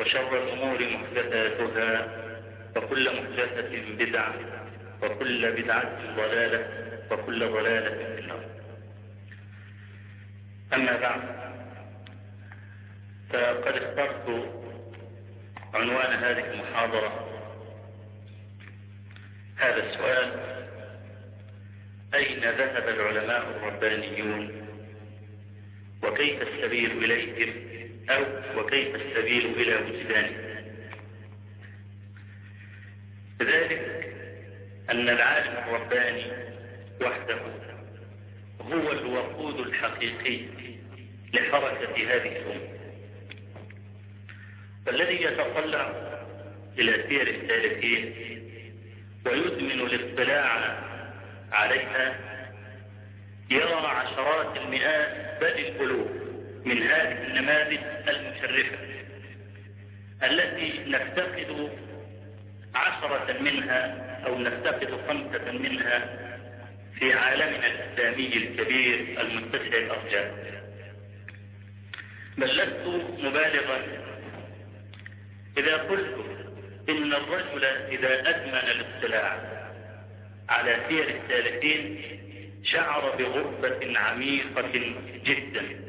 وشر الأمور محدثاتها وكل محدثة بدعة وكل بدعة ضلالة وكل ضلالة في النار. أما بعد فقد اخترت عنوان هذه المحاضرة هذا السؤال أين ذهب العلماء الربانيون؟ وكيف السبيل إليهم؟ أو وكيف السبيل إلى وجدانهم ذلك أن العالم الرباني وحده هو الوقود الحقيقي لحركة هذه الأمة. والذي يتطلع إلى سير السالكين ويدمن الاطلاع عليها يرى عشرات المئات بل القلوب من هذه النماذج المشرفة التي نفتقد عشرة منها أو نفتقد خمسة منها في عالمنا الإسلامي الكبير المتسع الأرجاء. بل لست مبالغا. إذا قلت إن الرجل إذا أدمن الاطلاع على سير السالكين شعر بغربة عميقة جدا.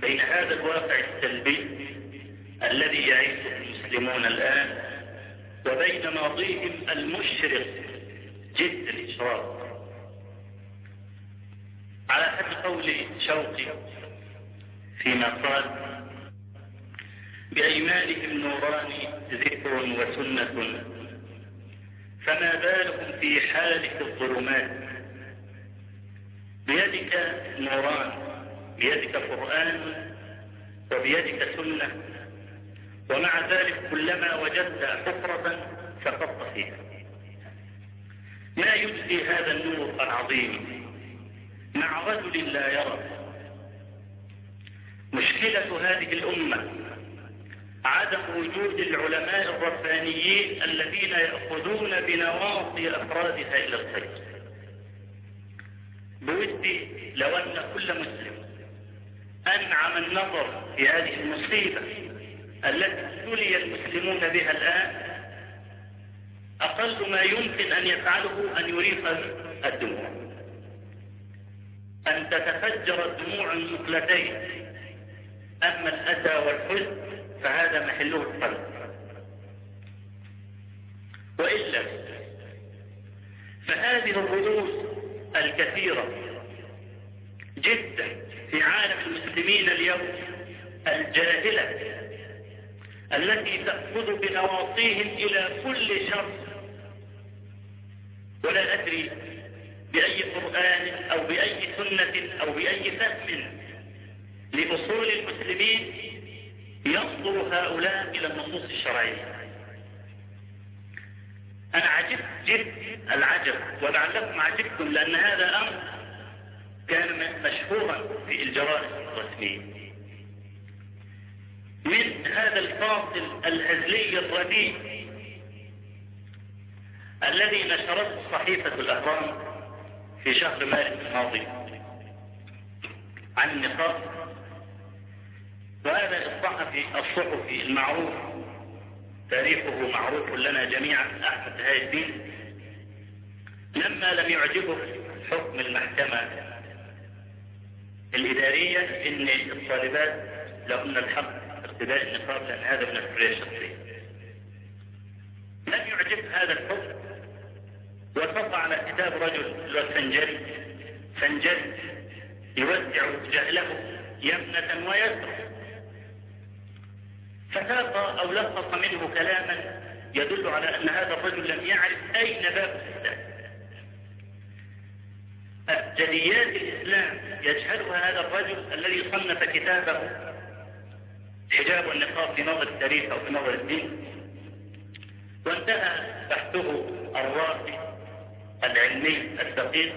بين هذا الواقع السلبي الذي يعيشه المسلمون الآن وبين ماضيهم المشرق جد الإشراق. على حد قول شوقي فيما قال بأيمانهم نوران ذكر وسنة فما بالهم في حالة الظلمات. بيدك نوران بيدك قرآن وبيدك سنة. ومع ذلك كلما وجدت حفرة سقطت فيها. ما يجزي هذا النور العظيم. مع رجل لا يرى. مشكلة هذه الأمة عدم وجود العلماء الربانيين الذين يأخذون بنواصي أفرادها إلى الخير. بودي لو أن كل مسلم أنعم النظر في هذه المصيبة التي ابتلي المسلمون بها الآن. أقل ما يمكن أن يفعله أن يريق الدموع. أن تتفجر الدموع المقلتين أما الأسى والحزن فهذا محله القلب. وإلا فهذه الرؤوس الكثيرة جدا في عالم المسلمين اليوم الجاهلة التي تأخذ بنواصيهم إلى كل شر. ولا أدري بأي قرآن أو بأي سنة أو بأي فهم لأصول المسلمين ينظر هؤلاء إلى النصوص الشرعية. أنا عجبت جد العجب ولعلكم عجبتم لأن هذا أمر كان مشهورا في الجرائد الرسمية. من هذا الفاصل الهزلي الرديء الذي نشرته صحيفة الأهرام في شهر مارس الماضي عن النقاط وهذا الصحفي الصحفي المعروف تاريخه معروف لنا جميعا أحمد هاي الدين لما لم يعجبه حكم المحكمة الإدارية إن الطالبات لهن الحق ارتداء النقاب لأن هذا من الحرية الشخصية. لم يعجب هذا الحكم وصف على كتاب رجل الفنجري فنجري يوزع جهله يمنة ويسرا فساق أو لصق منه كلاما يدل على أن هذا الرجل لم يعرف أين باب الإسلام أبجديات الإسلام يجهلها هذا الرجل الذي صنف كتابه. حجاب والنقاب في نظر التاريخ أو في نظر الدين. وانتهى بحثه الراقي العلمي الدقيق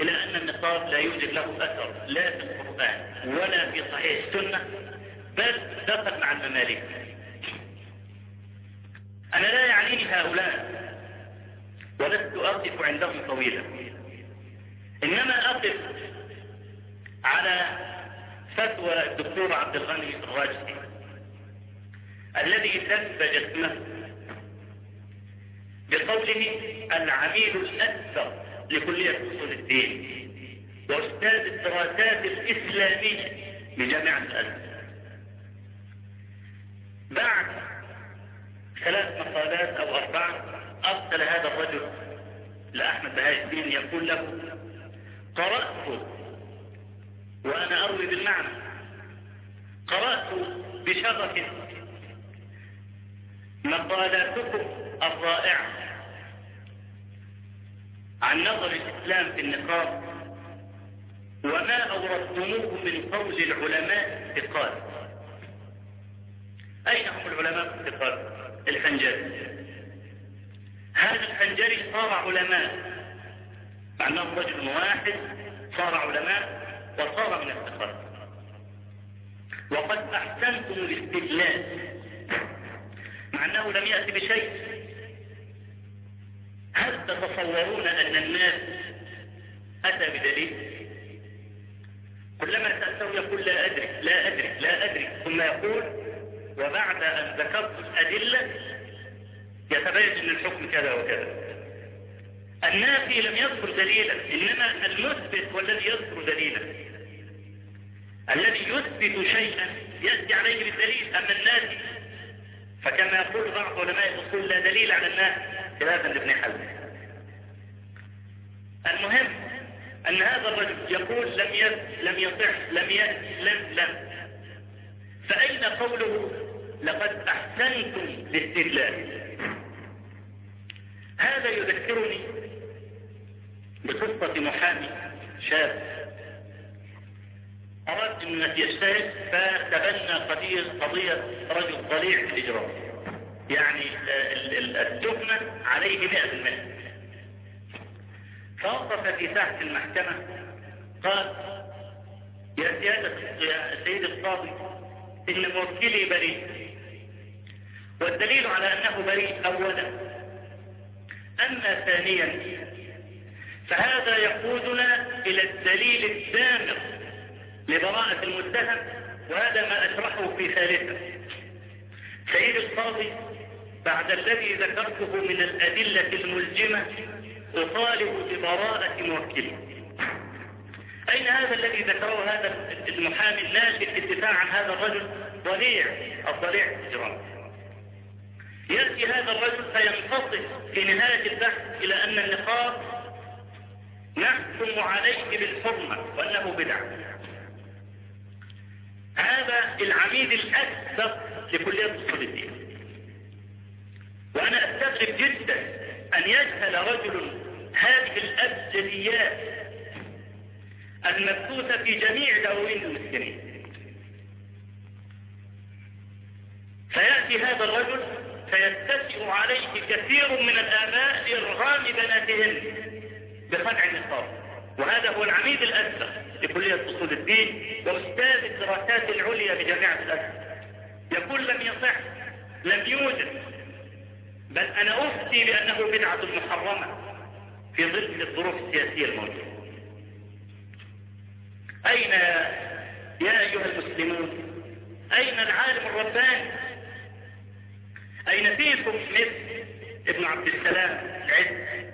إلى أن النقاب لا يوجد له أثر لا في القرآن ولا في صحيح السنة بل دخل مع المماليك أنا لا يعنيني هؤلاء ولست أقف عندهم طويلا. إنما أقف على فتوى الدكتور عبد الغني الراجحي الذي ثبت جسمه بقوله العميد الأكثر لكلية أصول الدين وأستاذ الدراسات الإسلامية بجامعة الأزهر بعد ثلاث مقالات أو أربعة أرسل هذا الرجل لأحمد بهاء الدين يقول له قرأت وأنا أروي بالمعنى. قرأت بشغف مقالاتكم الرائعة. عن نظر الإسلام في النقاب وما أوردتموه من قول العلماء الثقات أين هم العلماء الثقات الحنجري. هذا الحنجري صار علماء. مع رجل واحد صار علماء وصار من الثقات وقد أحسنتم الاستدلال. مع أنه لم يأتي بشيء. هل تتصورون أن الناس أتى بدليل؟ كلما سألته يقول لا أدري لا أدري لا أدري. ثم يقول وبعد أن ذكرت الأدلة يتبين أن الحكم كذا وكذا. النافي لم يذكر دليلا إنما المثبت هو الذي يذكر دليلا. الذي يثبت شيئا يأتي عليه بالدليل أما النافي. فكما يقول بعض علماء الأصول لا دليل على الناس خلافا لابن حزم. المهم أن هذا الرجل يقول لم يس لم يصح لم يأت لم لم. فأين قوله لقد أحسنتم الاستدلال هذا يذكرني بقصة محامي شاب. أراد أن يجتهد فتبنى قضية قضية رجل ضليع في الإجرام يعني التهمة عليه مئة المئة. فوقف في ساحة المحكمة قال يا سيادة يا سيد القاضي إن موكلي بريء. والدليل على أنه بريء أولا. أما ثانيا فهذا يقودنا إلى الدليل الدامر لبراءة المتهم وهذا ما أشرحه في ثالثة. سيد القاضي بعد الذي ذكرته من الأدلة الملجمة أطالب ببراءة موكله. أين هذا الذي ذكره هذا المحامي الناشئ في الدفاع عن هذا الرجل؟ ضليع الضليع الإجرام يأتي هذا الرجل فينفصل في نهاية البحث إلى أن النقاب نحكم عليه بالحرمة وأنه بدعة هذا العميد الأكثر لكلية أصول الدين. وأنا أستغرب جدا أن يجهل رجل هذه الأبجديات المبثوثة في جميع دواوين المسلمين. فيأتي هذا الرجل فيتسع عليه كثير من الآباء لإرغام بناتهن. بخدع النصارى وهذا هو العميد الأكثر لكلية أصول الدين وأستاذ الدراسات العليا بجامعة الأزهر يقول لم يصح لم يوجد بل أنا أفتي بأنه بدعة محرمة في ظل الظروف السياسية الموجودة. أين يا أيها المسلمون؟ أين العالم الرباني؟ أين فيكم مثل ابن عبد السلام العز؟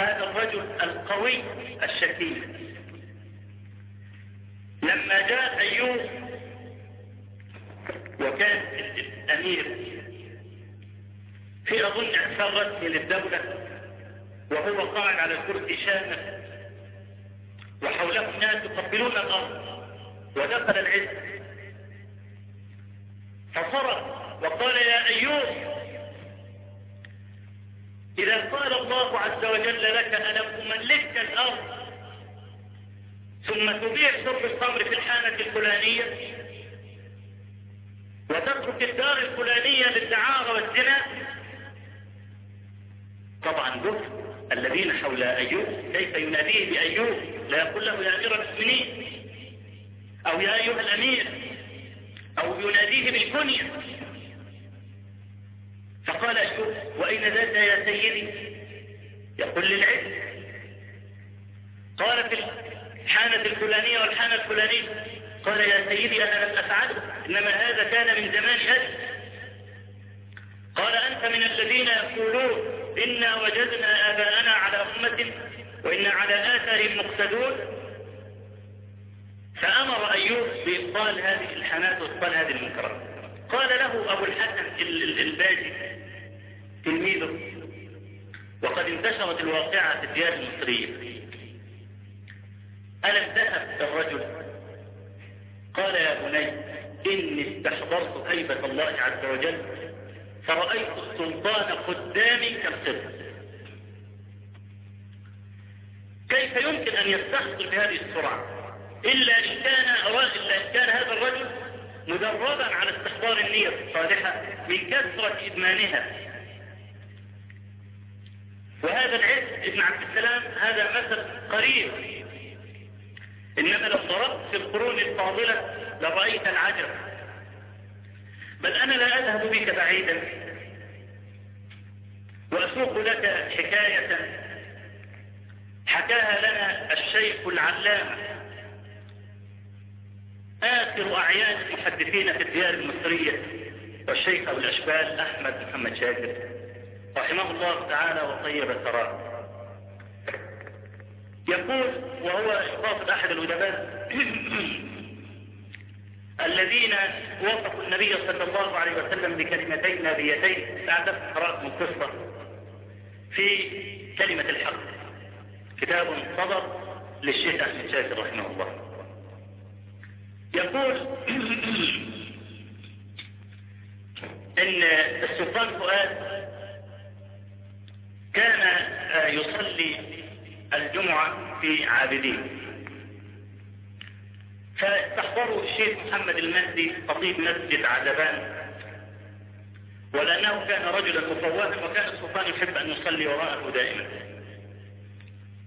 هذا الرجل القوي الشكيل. لما جاء أيوب وكان الأمير في أظن إعفاء رسمي للدولة وهو قاعد على الكرسي شامل وحوله الناس يقبلون الأرض ودخل العز فصرخ وقال يا أيوب إذا قال الله عز وجل لك أنا أملكك الأرض ثم تبيع شرب الخمر في الحانة الفلانية وتترك الدار الفلانية للدعارة والزنا؟ طبعا جف الذين حول أيوب كيف يناديه بأيوب؟ لا يقول له يا أمير المؤمنين أو يا أيها الأمير أو يناديه بالكنية. فقال أيوب وأين ذات يا سيدي؟ يقول للعلم. قال في الحانة الفلانية والحانة الفلانية. قال يا سيدي أنا لم أفعله. إنما هذا كان من زمان أجل قال أنت من الذين يقولون إنا وجدنا آباءنا على أمة وإنا على آثارهم مقتدون. فأمر أيوب بإبطال هذه الحانات وإبطال هذه المنكرات. قال له أبو الحسن الباجي وقد انتشرت الواقعة في الديار المصرية. ألم ذهب الرجل؟ قال يا بني إني استحضرت هيبة الله عز وجل فرأيت السلطان قدامي كالقبر كيف يمكن أن يستحضر بهذه السرعة؟ إلا إن كان إلا إن كان هذا الرجل مدربا على استحضار النية الصالحة من كثرة إدمانها. وهذا العز ابن عبد السلام هذا مثل قريب. إنما لو ضربت في القرون الفاضلة لرأيت العجب. بل أنا لا أذهب بك بعيدا. وأسوق لك حكاية. حكاها لنا الشيخ العلامة. آخر أعيان المحدثين في الديار المصرية والشيخ أبو الأشبال أحمد محمد شاكر رحمه الله تعالى وطيب ثراه يقول وهو إضافة أحد الأدباء الذين وصفوا النبي صلى الله عليه وسلم بكلمتين نبيتين ساعدت قرأت من قصة في كلمة الحق. كتاب صدر للشيخ أحمد شاكر رحمه الله. يقول إن السلطان فؤاد كان يصلي الجمعة في عابدين. فاستحضروا الشيخ محمد المهدي خطيب مسجد عزبان ولأنه كان رجلا مفوها وكان السلطان يحب أن يصلي وراءه دائما.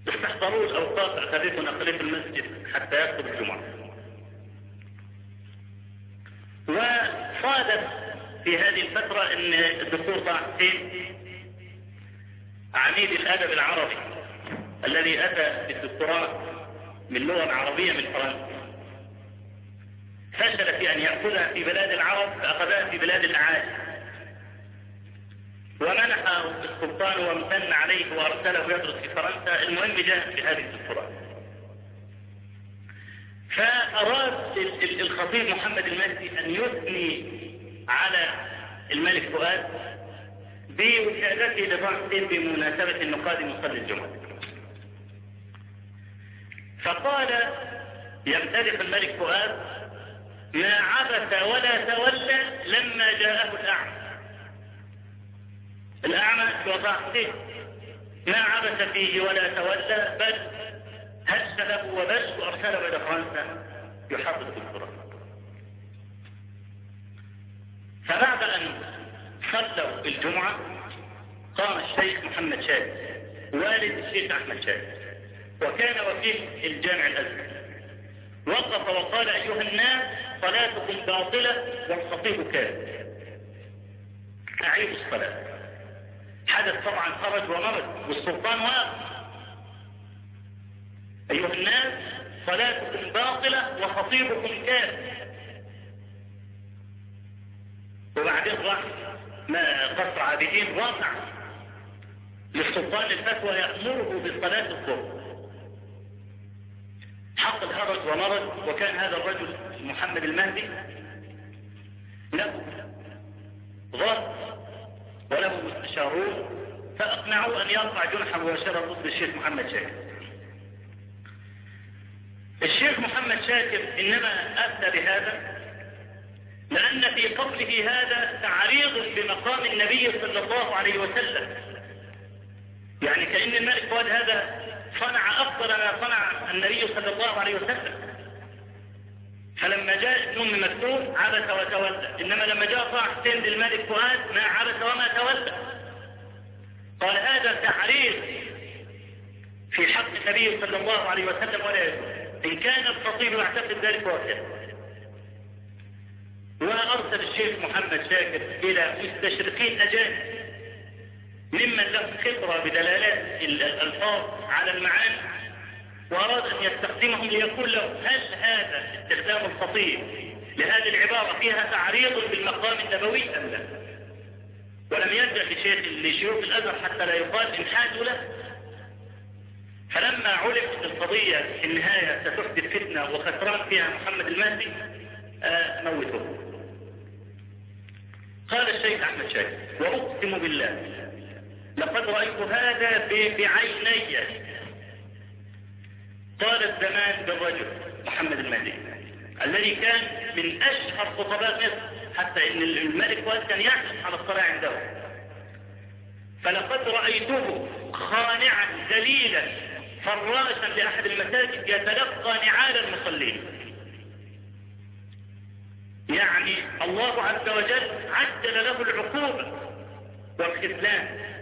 استحضروا الأوقات أخذته نقلته المسجد حتى يخطب الجمعة. وصادف في هذه الفترة أن الدكتور طه حسين عميد الأدب العربي الذي أتى بالدكتوراه من اللغة العربية من فرنسا. فشل في أن يأخذها في بلاد العرب فأخذها في بلاد الأعاجم ومنحه السلطان وامتن عليه وأرسله يدرس في فرنسا. المهم جاء في هذه الدكتوراه. فأراد الخطيب محمد المهدي أن يثني على الملك فؤاد. بوسادته لضع بمناسبة أنه قادم يصلي الجمعة. فقال يمتلك الملك فؤاد ما عبث ولا تولى لما جاءه الأعمى. الأعمى وضعته ما عبث فيه ولا تولى بل هز له وبس وأرسله إلى فرنسا يحافظ بالقرآن فبعد أن صلوا الجمعة قام الشيخ محمد شاهد والد الشيخ أحمد شاهد وكان وكيل الجامع الأزهر. وقف وقال أيها الناس صلاتكم باطلة والخطيب كاذب. أعيدوا الصلاة. حدث طبعا خرج ومرض والسلطان واقف. أيها الناس صلاتكم باطلة وخطيبكم كاذب. وبعدين راح قصر عابدين رافع للسلطان الفتوى يأمره بصلاة الظهر حق الهرج ومرض وكان هذا الرجل محمد المهدي. له ضغط وله مستشارون فأقنعوا أن يرفع جنحا مباشرة ضد الشيخ محمد شاكر. الشيخ محمد شاكر إنما أفتى بهذا لأن في قبله هذا تعريض بمقام النبي صلى الله عليه وسلم. يعني كأن الملك فؤاد هذا صنع أفضل ما صنع النبي صلى الله عليه وسلم. فلما جاء ابن ام مكتوم عبس وتولى. إنما لما جاء طه حسين للملك فؤاد ما عبس وما تولى. قال هذا تعريض في حق النبي صلى الله عليه وسلم ولا يجوز. إن كان الخطيب يعتقد ذلك وكذا وأرسل الشيخ محمد شاكر إلى مستشرقين أجانب ممن له خبرة بدلالات الألفاظ على المعاني وأراد أن يستخدمهم ليقول له هل هذا استخدام الخطيب لهذه العبارة فيها تعريض بالمقام النبوي أم لا؟ ولم يلجأ لشيخ لشيوخ الأزهر حتى لا يقال انحازوا له. فلما علم ان القضية في النهاية ستحدث فتنة وخسران فيها محمد المهدي موتوه قال الشيخ أحمد شاكر وأقسم بالله لقد رأيت هذا بعيني. طال الزمان بالرجل محمد المهدي الذي كان من أشهر خطباء مصر حتى إن الملك فؤاد كان يحرص على الصلاة عنده. فلقد رأيته خانعا ذليلا فراشا لأحد المساجد يتلقى نعال المصلين. يعني الله عز وجل عجل له العقوبة والخذلان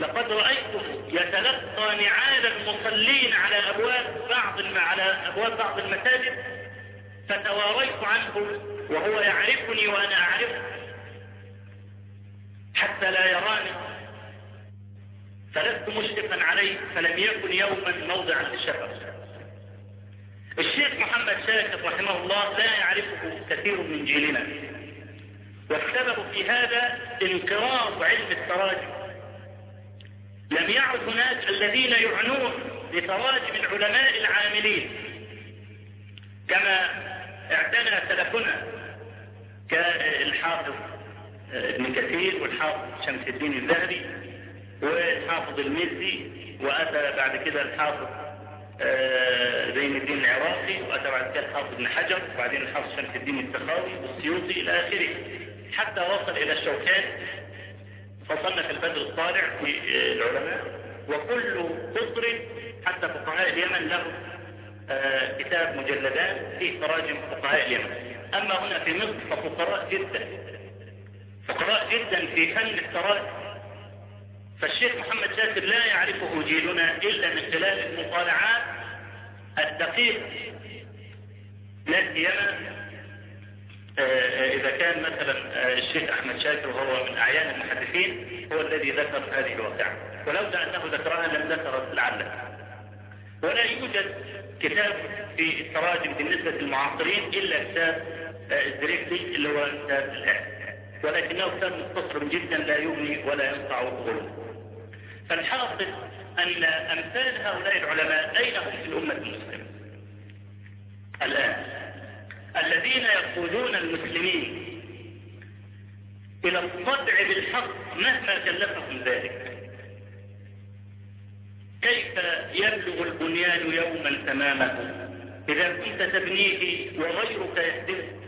لقد رأيته يتلقى نعال المصلين على أبواب بعض على أبواب بعض المساجد فتواريت عنه وهو يعرفني وأنا أعرفه حتى لا يراني. فلست مشرفا عليه فلم يكن يوما موضعا للشفق الشيخ محمد شاكر رحمه الله لا يعرفه كثير من جيلنا. والسبب في هذا انقراض علم التراجم. لم يعد هناك الذين يعنون بتراجم العلماء العاملين. كما اعتنى سلفنا كالحافظ ابن كثير والحافظ شمس الدين الذهبي والحافظ المزي وأتى بعد كده الحافظ زين الدين العراقي وأتى بعد كده الحافظ ابن حجر وبعدين الحافظ شمس الدين السخاوي والسيوطي إلى آخره. حتى وصل إلى الشوكان فصنف البدر الطالع في العلماء وكل قطر حتى فقهاء اليمن له كتاب مجلدات فيه تراجم فقهاء اليمن. أما هنا في مصر ففقراء جدا. فقراء جدا في فن التراجم. فالشيخ محمد شاكر لا يعرفه جيلنا إلا من خلال المطالعات الدقيقة. لا سيما إذا كان مثلا الشيخ أحمد شاكر وهو من أعيان المحدثين هو الذي ذكر هذه الواقعة. ولولا أنه ذكرها لم ذكر لعله. ولا يوجد كتاب في التراجم بالنسبة للمعاصرين إلا كتاب الزريكلي اللي هو كتاب الآن ولكنه كتاب مختصر جدا لا يغني ولا ينفع الظلم فالحاصل أن أمثال هؤلاء العلماء أين هم في الأمة المسلمة؟ الآن الذين يقودون المسلمين إلى الصدع بالحق مهما كلفهم ذلك. كيف يبلغ البنيان يوما تمامه إذا كنت تبنيه وغيرك يهدمه.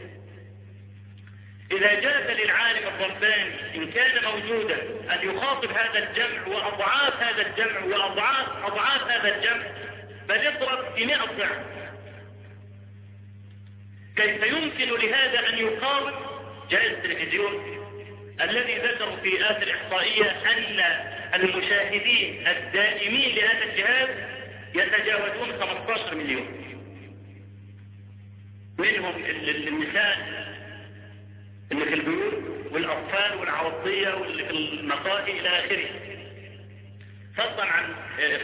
إذا جاز للعالم الرباني إن كان موجودا أن يخاطب هذا الجمع وأضعاف هذا الجمع وأضعاف أضعاف هذا الجمع بل يضرب بمئة ضعف. كيف يمكن لهذا أن يقاوم جهاز التلفزيون الذي ذكروا في آخر إحصائية أن المشاهدين الدائمين لهذا الجهاز يتجاوزون 15 مليون. منهم النساء اللي في البيوت والأطفال والعوضية واللي في المقاهي إلى آخره. فضلا عن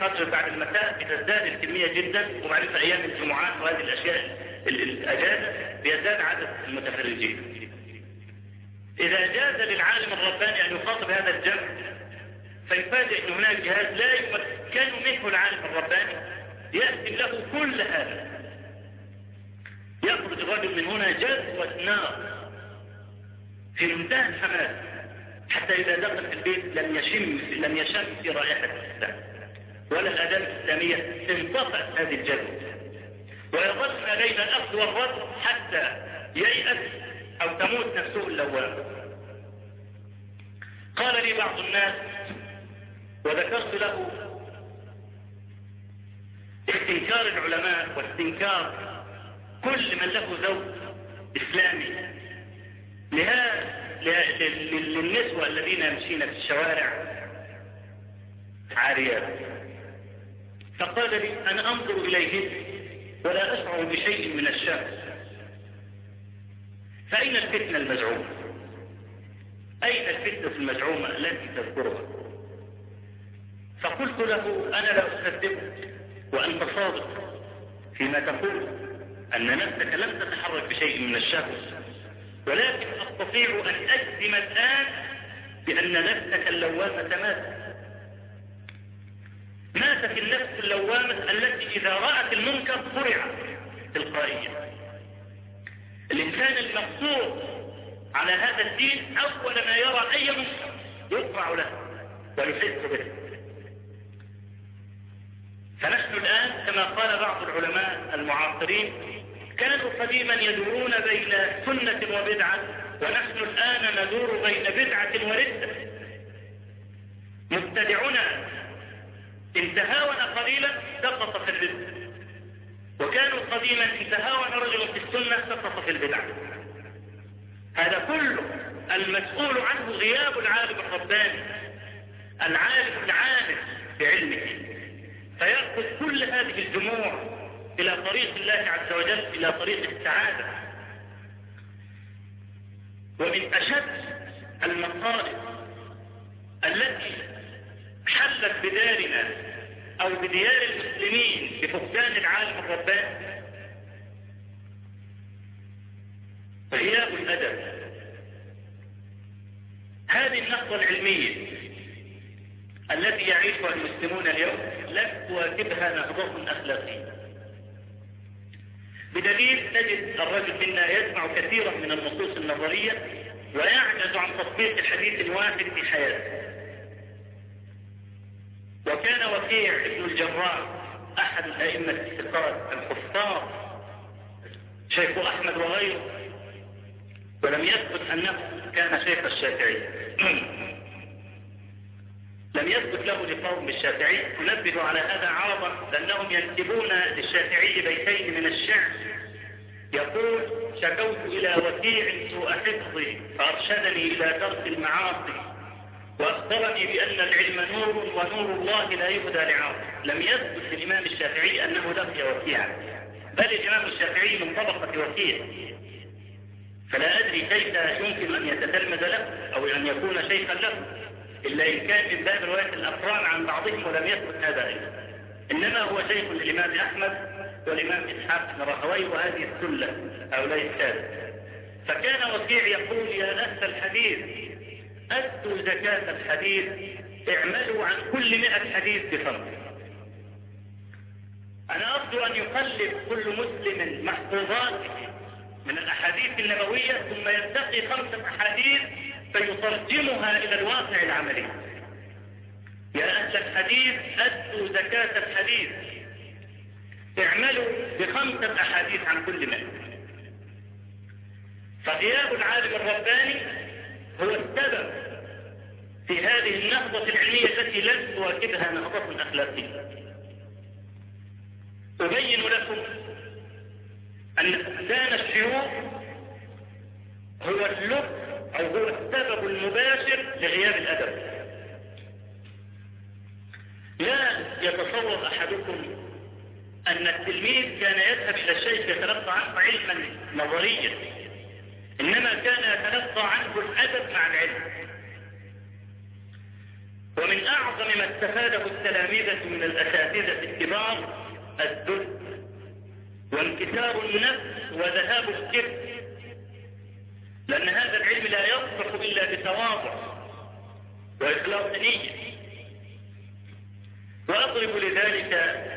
فترة بعد المساء بتزداد الكمية جدا وبعدين في أيام الجمعات وهذه الأشياء الأجازة بيزداد عدد المتفرجين. إذا جاز للعالم الرباني أن يخاطب هذا الجمع فيفاجئ أن هناك جهاز لا يمكن منه العالم الرباني. يأتي له كل هذا. يخرج الرجل من هنا جذوة نار في منتهى الحماس حتى إذا دخل في البيت لم يشم لم يشم في رائحة الإسلام. ولا الآداب الإسلامية انطفأت هذه الجذوة ويظل بين الأخذ والرد حتى ييأس أو تموت نفسه اللوامة قال لي بعض الناس وذكرت له استنكار العلماء واستنكار كل من له ذوق إسلامي. للنسوة الذين يمشين في الشوارع. عاريات فقال لي أنا أنظر إليهن ولا أشعر بشيء من الشمس. فأين الفتنة المزعومة؟ أين الفتنة المزعومة التي تذكرها؟ فقلت له أنا لا أصدقك وأنت صادق فيما تقول أن نفسك لم تتحرك بشيء من الشهوة ولكن أستطيع أن أجزم الآن بأن نفسك اللوامة ماتت. ماتت النفس اللوامة التي إذا رأت المنكر فرعت تلقائيا. الإنسان المقصور على هذا الدين أول ما يرى أي منكر يقرع له ويحس به. فنحن الآن كما قال بعض العلماء المعاصرين كانوا قديما يدورون بين سنة وبدعة ونحن الآن ندور بين بدعة وردة مبتدعنا إن تهاون قليلا سقط في الردة وكانوا قديما إن تهاون رجل في السنة سقط في البدعة هذا كله المسؤول عنه غياب العالم الرباني. العالم العالم بعلمه. فيأخذ كل هذه الجموع إلى طريق الله عز وجل إلى طريق السعادة. ومن أشد المصائب التي حلت بدارنا أو بديار المسلمين بفقدان العالم الرباني غياب الأدب. هذه النقطة العلمية التي يعيشها المسلمون اليوم لن تواكبها نهضة أخلاقية. بدليل تجد الرجل منا يسمع كثيرا من النصوص النظرية ويعجز عن تطبيق الحديث الواحد في حياته. وكان وكيع ابن الجراح أحد الأئمة الثقات الحفاظ شيخ أحمد وغيره ولم يثبت أنه كان شيخ الشافعي. لم يثبت له لقوم بالشافعي تنبه على هذا عرضا لأنهم ينسبون للشافعي بيتين من الشعر. يقول شكوت إلى وكيع سوء حفظي فأرشدني إلى ترك المعاصي وأخبرني بأن العلم نور ونور الله لا يهدى لعاصي لم يثبت للإمام الشافعي أنه لقي وكيعا بل الإمام الشافعي من طبقة وكيع. فلا أدري كيف يمكن أن يتتلمذ له أو أن يكون شيخا له. إلا إن كان من باب رواية الأقران عن بعضهم ولم يثبت هذا أيضا. إنما هو شيخ للإمام أحمد والإمام إسحاق بن راهويه وهذه السلة هؤلاء الثالث. فكان وكيع يقول يا أهل الحديث أدوا زكاة الحديث اعملوا عن كل مئة حديث بخمس أنا أرجو أن يقلب كل مسلم محفوظاته من الأحاديث النبوية ثم ينتقي خمسة أحاديث فيترجمها إلى الواقع العملي. يا أهل الحديث أدوا زكاة الحديث. اعملوا بخمسة أحاديث عن كل مال فغياب العالم الرباني هو السبب في هذه النهضة العلمية التي لن تواكبها نهضة أخلاقية أبين لكم أن فقدان الشيوخ هو اللب أو هو السبب المباشر لغياب الأدب. لا يتصور أحدكم أن التلميذ كان يذهب إلى الشيخ يتلقى عنه علما نظريا إنما كان يتلقى عنه الأدب مع العلم. ومن أعظم ما استفاده التلاميذة من الأساتذة الكبار الذل وانكسار النفس وذهاب الكبر لأن هذا العلم لا يصلح إلا بتواضع وإخلاص نية. وأضرب لذلك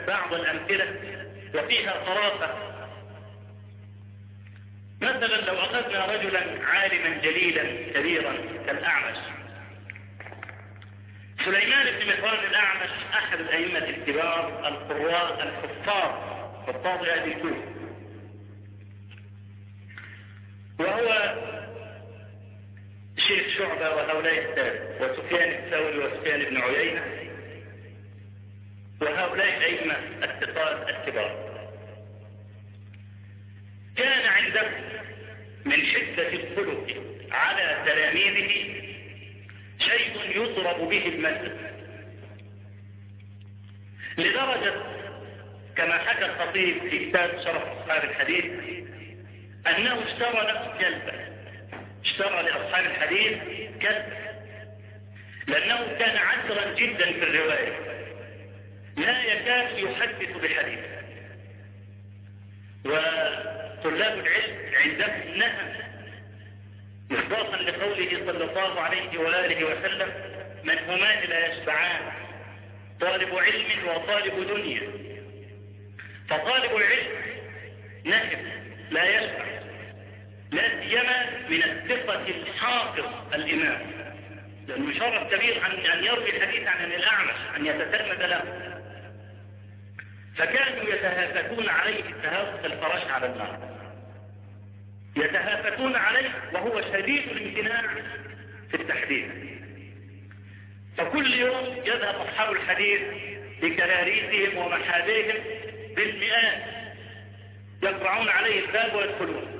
بعض الأمثلة وفيها طرافة مثلا لو أخذنا رجلا عالما جليلا كبيرا كالأعمش. سليمان بن مهران الأعمش أحد الأئمة الكبار القراء الحفاظ حفاظ أهل الكوفة. وهو شيخ شعبة وهؤلاء الثالث وسفيان الثوري وسفيان بن عيينة وهؤلاء الأئمة الثقات الكبار. كان عنده من شدة الخلق على تلاميذه شيء يضرب به المثل لدرجة كما حكى الخطيب في كتاب شرف أصحاب الحديث أنه اشترى له كلبا اشترى لأصحاب الحديث كلب لأنه كان عسرا جدا في الرواية. لا يكاد يحدث بحديث. وطلاب العلم عندهم نهم مصداقا لقوله صلى الله عليه وآله وسلم من همان لا يشبعان طالب علم وطالب دنيا. فطالب العلم نهم لا يشبع. لا سيما من الثقة الحافظ الإمام. لأنه شرف كبير عن أن يروي الحديث عن الأعمش أن يتسند له. فكانوا يتهافتون عليه التهافت الفراش على النار. يتهافتون عليه وهو شديد الامتناع في التحديث فكل يوم يذهب أصحاب الحديث بكراريسهم ومحابيهم بالمئات. يقرعون عليه الباب ويدخلون.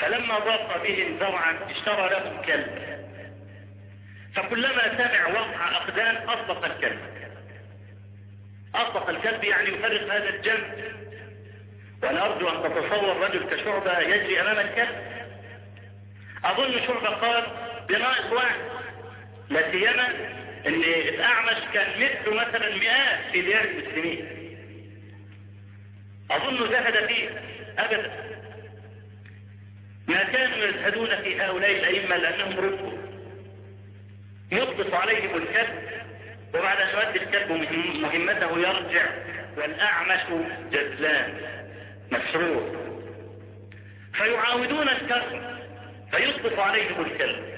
فلما ضاق بهم ذرعا اشترى لهم كلب. فكلما سمع وقع أقدام أطلق الكلب. أطلق الكلب يعني يفرق هذا الجنب. وأنا أرجو أن تتصور رجل كشعبة يجري أمام الكلب. أظن شعبة قال بناقص واحد لا سيما إن الأعمش كان مثله مثلا مئات في ديار المسلمين. أظن زهد فيه أبدا. ما كانوا يزهدون في هؤلاء الأئمة لأنهم ردوا يطلق عليهم الكلب وبعد أن يؤدي الكلب مهمته يرجع والأعمش جزلان مسرور. فيعاودون الكلب فيطلق عليهم الكلب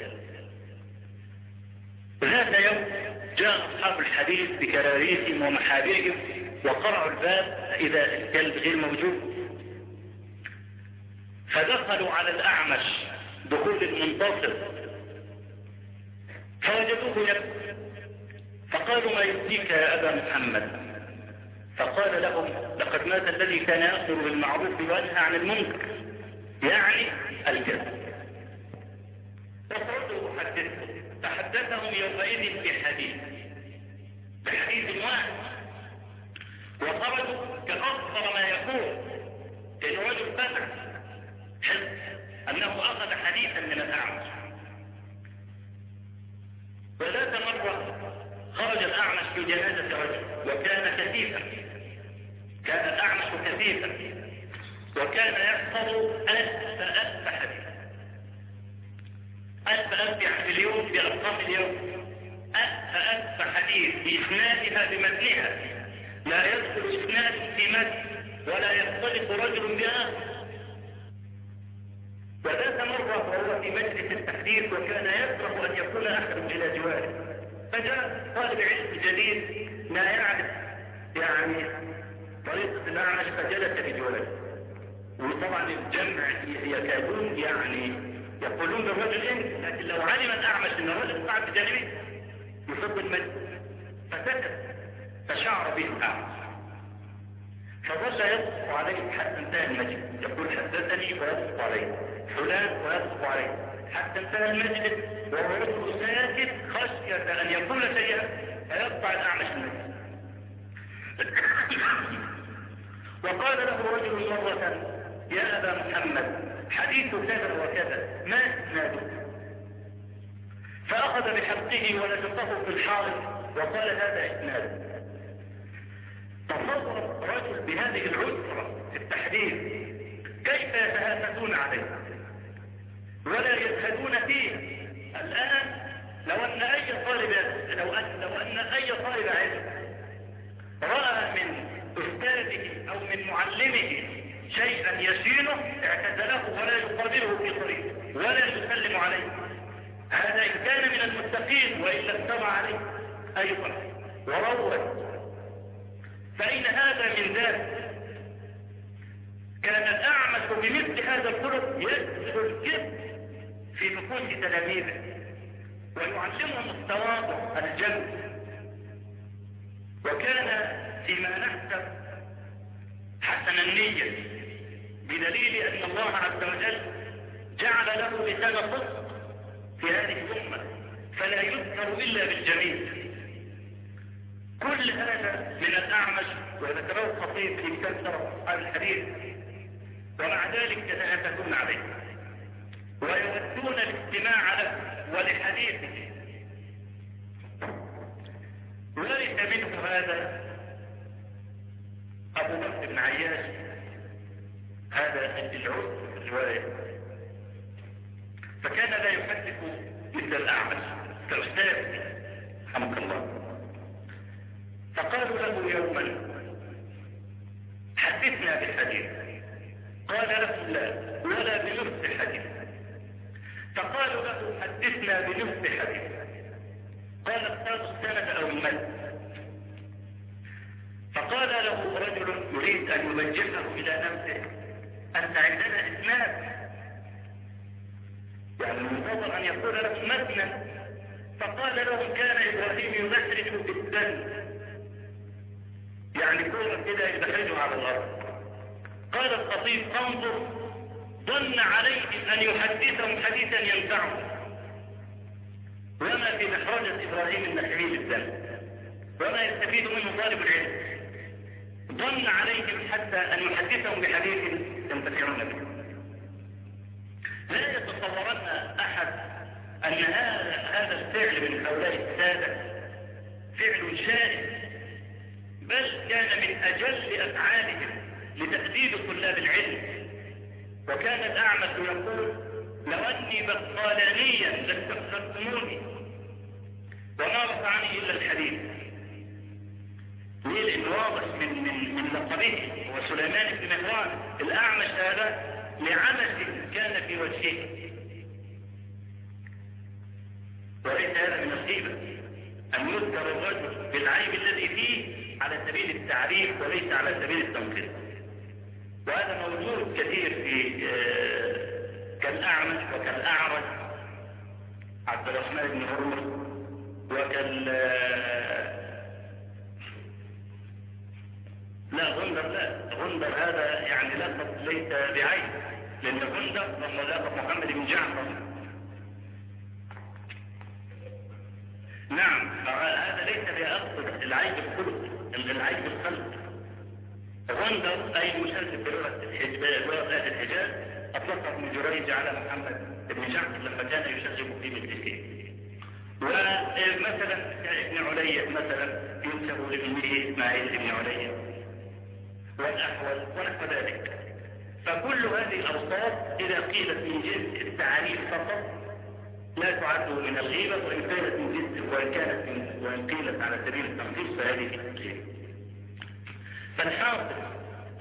ذات يوم جاء أصحاب الحديث بكراريسهم ومحابرهم وقرعوا الباب إذا الكلب غير موجود. فدخلوا على الأعمش دخول المنتصر فوجدوه يبكي فقالوا ما يبكيك يا أبا محمد؟ فقال لهم لقد مات الذي كان يأمر بالمعروف وينهى عن المنكر يعني الكذب فقالوا حدثهم فحدثهم يومئذ بحديث بحديث واحد. وخرجوا كأكثر ما يكون الرجل فتح أنه أخذ حديثا من الأعمش وذات مرة خرج الأعمش في جنازة رجل وكان كثيفا. كان الأعمش كثيفا. وكان يحفظ ألف ألف حديث. ألف ألف يعني في اليوم بأرقام اليوم. ألف ألف حديث بإسنادها بمثلها لا يدخل إسناد في مثل ولا يختلف رجل بآخر. وذات مرة وهو في مجلس التحديث وكان يكره أن يكون أحد إلى جواره فجاء طالب علم جديد لا يعرف يعني طريقة الأعمش فجلس بجواره. وطبعا الجمع يكادون يعني يقولون للرجل انت لكن لو علم الأعمش أن الرجل قاعد بجانبه يصب المجلس. فسكت فشعر به الأعمش فظل يصف عليه حتى انتهى المجلس يقول حدثني ويصف عليه فلان ويصف عليه حتى انتهى المجلس وهو يصف ساكت خشية أن يقول شيئا فيقطع الأعمش المجلس وقال له رجل مرة يا أبا محمد حديث كذا وكذا ما اسناده فأخذ بحقه ولزقه في الحائط وقال هذا اسناده تصور رجل بهذه العسرة في التحديث كيف يتهافتون عليه؟ ولا يزهدون فيه. الآن لو أن أي طالب لو أن, لو أن أي طالب علم رأى من أستاذه أو من معلمه شيئا يسينه اعتزله ولا يقابله في طريق ولا يسلم عليه. هذا إن كان من المتقين وإلا استمع عليه أيضا. وروت فأين هذا من ذلك كان الأعمش بمثل هذا الخلق يسر الجد في نفوس تلاميذه ويعلمهم التواضع الجنب وكان فيما نحسب حسن النية بدليل أن الله عز وجل جعل له لسان صدق في هذه الأمة فلا يذكر إلا بالجميل. كل هذا من الأعمش وذكره الخطيب في شرف الحديث. ومع ذلك يتهافتون عليه. ويودون الاستماع له ولحديثه. ورث منه هذا أبو بكر بن عياش. هذا العود في الرواية. فكان لا يحدث مثل الأعمش كأستاذ حمد الله فقالوا له يوما حدثنا بالحديث قال لهم لا ولا بنفس الحديث. فقالوا له حدثنا بنفس الحديث. قال اختار السند أو المد. فقال له رجل يريد أن يوجهه إلى نفسه أنت عندنا إسناد. يعني المنتظر أن يقول له متنا. فقال لهم كان إبراهيم يمسرج بالدم يعني كورة كده يدخله على الأرض. قال الخطيب انظر ظن عليهم أن يحدثهم حديثا ينفعهم. وما في محرجة إبراهيم النخعي للدم وما يستفيد منه طالب العلم؟ ظن عليهم حتى أن يحدثهم بحديث ينتفعون به. لا يتصورن أحد أن هذا الفعل من هؤلاء السادة فعل شائع بل كان من أجل أفعالهم. لتأديب طلاب العلم. وكان الأعمش يقول لو أني بطالانيا لاستخدمتموني وما رفعني إلا الحديث. ليه؟ واضح من من من لقبه هو سليمان بن مهران الأعمش هذا لعمس كان في وجهه. وليس هذا من الغيبة أن يذكر الرجل بالعيب الذي فيه على سبيل التعريف وليس على سبيل التنقيص. وهذا موجود كثير في كالأعمش وكالأعرج عبد الرحمن بن هرمز وكال لا غندر لا غندر هذا يعني لقب ليس بعين لأن غندر لما لقب محمد بن جعفر. نعم هذا ليس بأقصد العيب الخلق العيب الخلق غندر أي مسلسل بلغة لغة الحجاز أطلقه ابن جريج على محمد بن جعفر لما كان يشغب في مجلسه ومثلا ابن علي مثلا ينسب لابنه إسماعيل بن علي. والأحول ونحو ذلك. فكل هذه الأوصاف إذا قيلت من جنس التعريف فقط لا تعد من الغيبة وإن كانت من جنس وإن كانت من وإن قيلت على سبيل التنقيص فهذه غيبة فالحاصل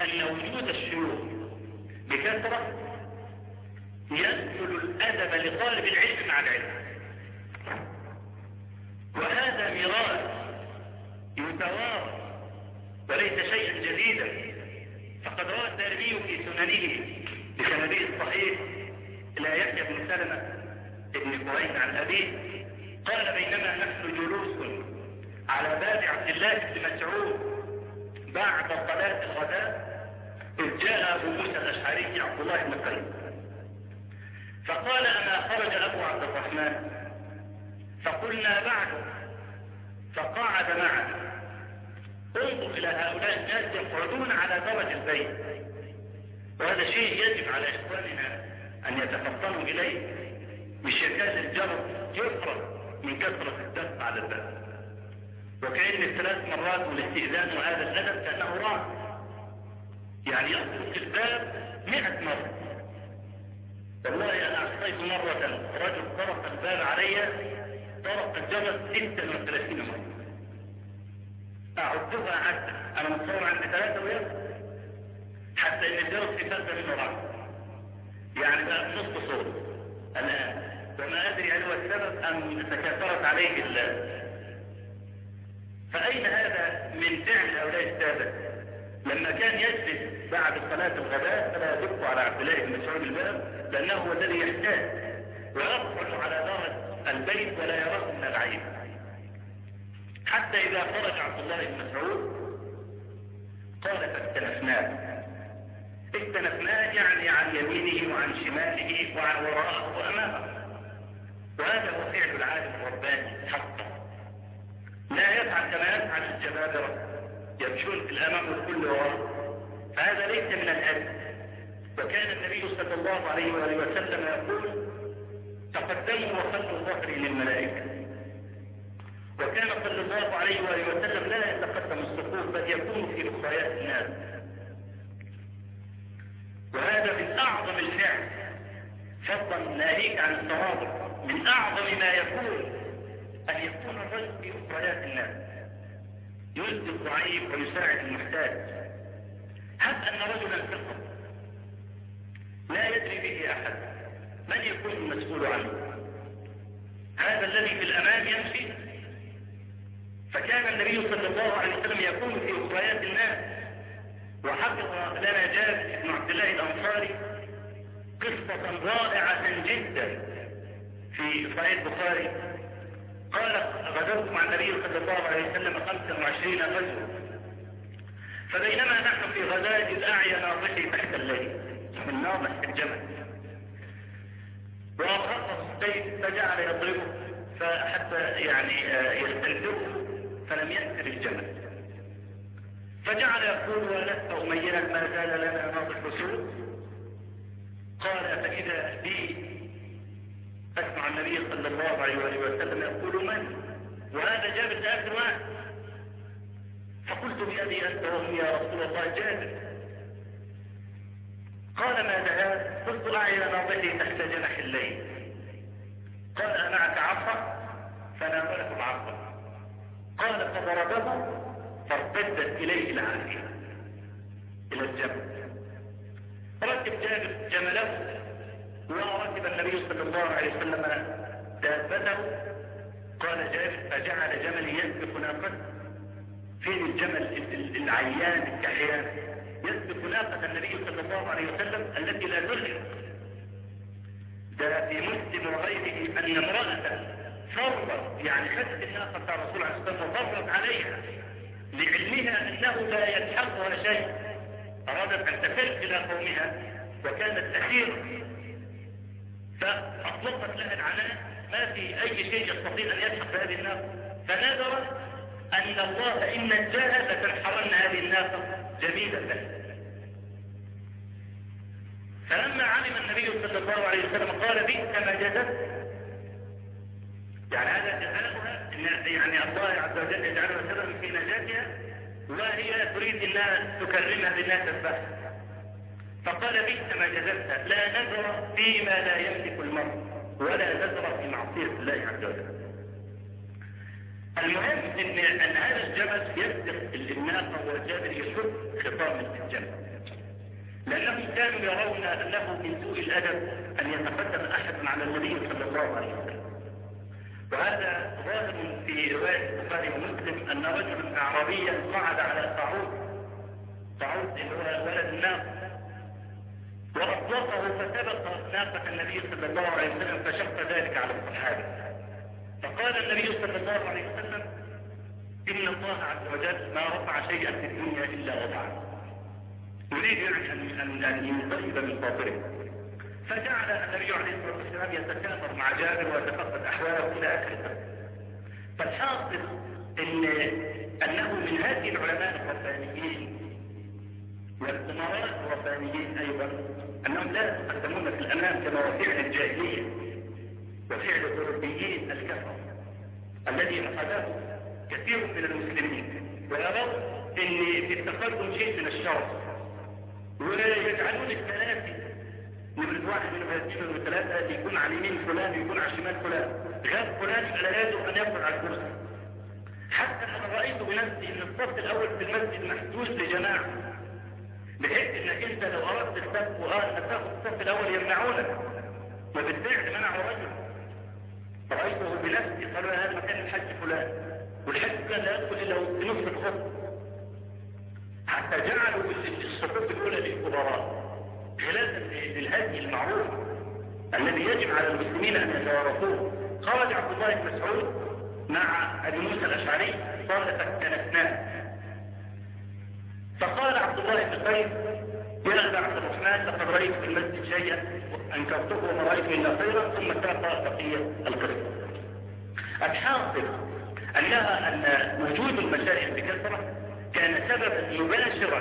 أن وجود الشيوخ بكثرة يسهل الأدب لطالب العلم مع العلم. وهذا ميراث يتوارث وليس شيئا جديدا. فقد روى الدارمي في سننه بسنده الصحيح إلى يحيى بن سلمة بن قريش عن أبيه قال بينما نحن جلوس على باب عبد الله بن مسعود بعد صلاة الغداء إذ جاء أبو موسى الأشعري عبد الله بن قيس فقال أما خرج أبو عبد الرحمن. فقلنا بعد. فقعد معنا انظر إلى هؤلاء الناس يقعدون على درج البيت. وهذا شيء يجب على إخواننا أن يتفطنوا إليه مش يكاد الجرد يفرض من كثرة الدفع على الباب. وكأن الثلاث مرات والاستئذان وهذا الأدب كأنه راح. يعني يطرق الباب مئة مرة. والله أنا أعطيت مرة رجل طرق الباب علي طرق الجرد 36 مرة. أعدها حتى. أنا متصور عندي ثلاثة ويا حتى إن الجرس في ثالثة منه رعب يعني بقى نصف صوت. الآن وما أدري هل هو السبب أم تكاثرت عليه الله فأين هذا من فعل هؤلاء السادة؟ لما كان يجلس بعد صلاة الغداء فلا يدق على عبد الله بن مسعود الباب لأنه هو الذي يحتاج ويرفع على دار البيت ولا يراه من العين. حتى إذا خرج عبد الله بن مسعود قال فاختلفناه اكتنفناه يعني عن يمينه وعن شماله وعن وراءه وأمامه. وهذا هو فعل العالم الرباني حقا. لا يفعل كما يفعل الجبابرة. يمشون في الأمام والكل وراء. فهذا ليس من الأدب. وكان النبي صلى الله عليه وآله وسلم يقول تقدموا وخلوا ظهري للملائكة. وكان صلى الله عليه وآله وسلم لا يتقدم الصفوف بل يكون في أخريات الناس. وهذا من أعظم الفعل. فضلا ناهيك عن التواضع. من أعظم ما يكون أن يكون الرجل في أخريات الناس. يلقي الضعيف ويساعد المحتاج. هب أن رجلا ثقة. لا يدري به أحد. من يكون المسؤول عنه؟ هذا الذي في الأمام يمشي. فكان النبي صلى الله عليه وسلم يكون في أخريات الناس وحفظ لنا جابر بن عبد الله الأنصاري قصة رائعة جدا في صحيح البخاري. قال غزوت مع النبي صلى الله عليه وسلم 25 غزوة فبينما نحن في غزاة الأعيا ناضحي تحت الليل. من ناضح الجمل وأخصص السيف فجعل يضربه. فحتى يعني يستنزفه. فلم يأثر الجمل فجعل يقول ولست أمينا ما زال لنا ناضح سوء. قال فإذا بي أسمع النبي صلى الله عليه وسلم يقول من؟ وهذا جابر آخر واحد. فقلت بأبي أنت وأمي يا رسول الله جابر. قال ما ذهب قلت أعين ناظري تحت جنح الليل. قال أمعك عصا؟ فناوله العصا قال فضربه فارتدت إليه العافية. إلى الجبل. ركب جابر جمله. وركب النبي صلى الله عليه وسلم دابته قال جابر فجعل جملي يسبق ناقته فين الجمل العيان الكحيان. يسبق ناقة النبي صلى الله عليه وسلم التي لا تغير ده في مسلم وغيره أن امرأة فرت يعني خدت الناقة رسول الله صلى الله عليه وسلم وفرت عليها لعلمها أنه لا يلحقها شيء. أرادت أن تفر إلى قومها وكانت تسير فأطلقت لها العناء. ما في أي شيء يستطيع أن يلحق بهذه الناقة. فنذرت أن الله إن نجاها لتنحرن هذه الناقة جميلة. فلما علم النبي صلى الله عليه وسلم قال بئس ما جدت يعني هذا جزاؤها يعني الله عز وجل يجعلها سببا في نجاتها وهي تريد إنها تكرمها بالناس البحث فقال بئس ما جزلت لا نذر فيما لا يملك المرء ولا نذر في معصية الله عز وجل. المهم إن, أن هذا الجبل يفتح الناقة والجبل يشد خطام الجبل لأنهم كانوا يرون أنه من سوء الأدب أن يتقدم أحد على النبي صلى الله عليه وسلم. وهذا ظاهر في رواية البخاري ومسلم أن رجلا أعرابيا صعد على صعود صعود اللي هو ولد الناقة وأطلقه فسبق ناقة النبي صلى الله عليه وسلم فشق ذلك على الصحابة. فقال النبي صلى الله عليه وسلم إن الله عز وجل ما رفع شيئا في الدنيا إلا وضعه يريد يعني أن أن ينطلب من خاطره. فجعل النبي عليه الصلاة والسلام يتكاثر مع جابر ويتفقد أحواله إلى آخره فالحاصل إن أنه من هذه العلماء الربانيين والأمراء الربانيين أيضا أنهم لا يتقدمون في الأمام كما هو فعل الجاهلية وفعل الأوروبيين الكفر الذي أخذه كثير من المسلمين. ويرون أن في التقدم شيء من الشرف ويجعلون الثلاثة نمرة واحد منهم اثنين من ثلاثة اللي يكون على اليمين فلان ويكون على الشمال فلان. غاب فلان لا لازم أن يقعد على الكرسي. حتى أنا رأيت بنفسي أن الصف الأول في المسجد محدود لجماعة بحيث إنك أنت لو أردت وقال أنك تأخذ الصف الأول يمنعونك وبالفعل منعوا رجل رايته بنفسي قالوا هذا مكان الحج فلان. والحج فلان لا يدخل إلا نصف الصف حتى جعلوا الصفوف الأولى للكبراء. خلافا للهدي المعروف الذي يجب على المسلمين أن يتوارثوه. خرج عبد الله بن مسعود مع أبي موسى الأشعري قال فاكتنفناه فقال عبد الله بن قيس يا بعد الرحمن لقد رأيت في المسجد شيئا أنكرته وما رأيت إلا خيرا ثم ساق بقية القصة الحاصل أنها أن وجود المشايخ بكثرة كان سببا مباشرا